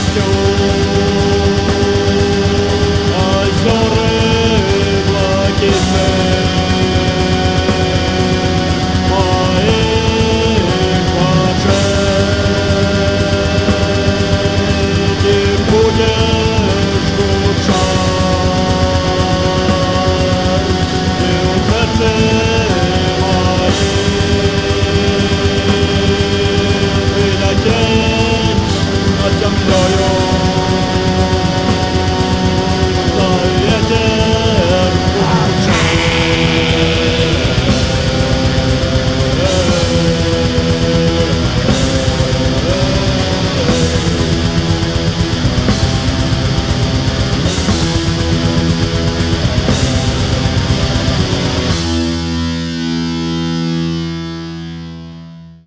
show